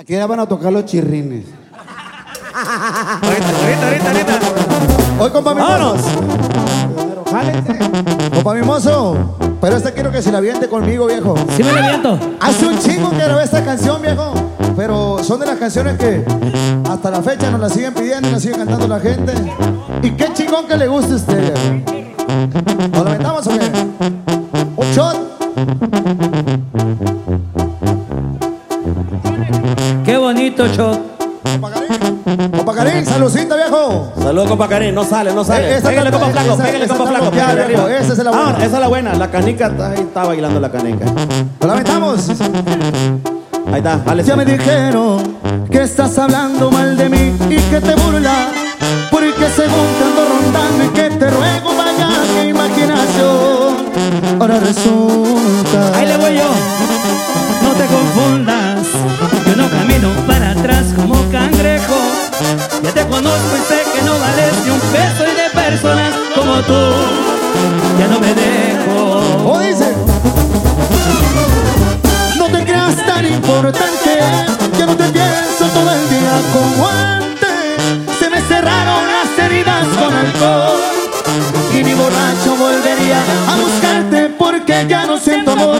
Aquí ya van a tocar los chirrines. Ahorita, ahorita, ahorita, ahorita. Hoy, compa mi Vámonos. Compa mi mozo. Pero este quiero que se la aviente conmigo, viejo. Sí me la viento. Hace un chingo que grabé esta canción, viejo. Pero son de las canciones que hasta la fecha nos la siguen pidiendo y la siguen cantando la gente. Y qué chingón que le guste a usted, viejo. ¿Nos la aventamos o qué? Un shot. Show. Compa Karim. Saludcita, viejo. Saludos, compa Karim. No sale, no sale. Esa Pégale, compa flaco. esa- Pégale, esa compa flaco. viejo. arriba. Esa es la buena. Ah, esa es la buena. La canica ahí está bailando la canica. ¿Nos la aventamos? Ahí está. Dale. Ya me dijeron que estás hablando mal de mí y que te burlas porque según te ando te conozco que no vales ni un peso y de personas como tú. Ya no me dejo. O dice. No te creas tan importante, ya no te pienso todo el día como antes. Se me cerraron las heridas con alcohol y ni borracho volvería a buscarte porque ya no siento amor.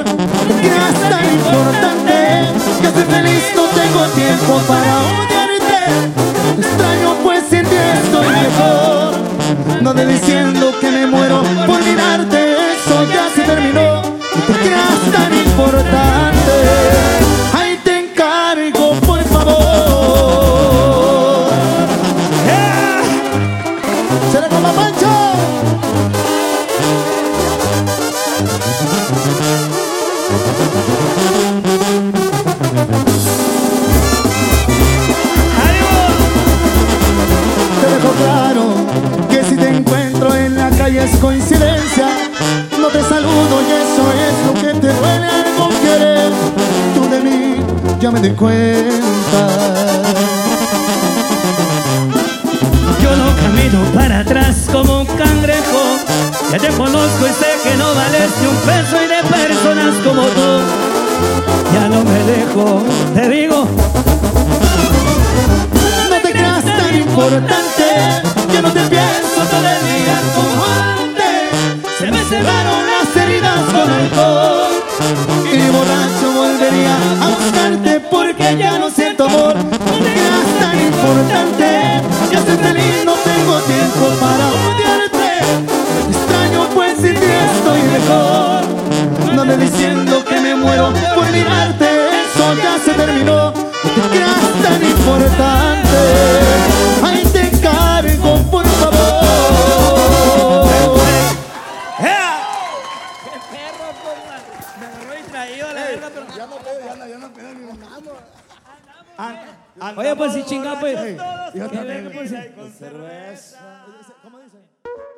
Te diciendo que me muero por mirarte, eso ya se terminó. No te creas tan importante. Ahí te encargo, por favor. ¡Será como Pancho! Te calle es coincidencia. No te saludo y eso es lo que te duele algo querer. Tú de mí ya me di cuenta. Yo no camino para atrás como un cangrejo. Ya te conozco y sé que no vales ni un peso y de personas como tú. Ya no me dejo, te digo. No te creas tan importante. Ya no siento Oye, pues si chinga, pues. Yo ¿Qué verga, pues, si- Cerveza. ¿Cómo dice?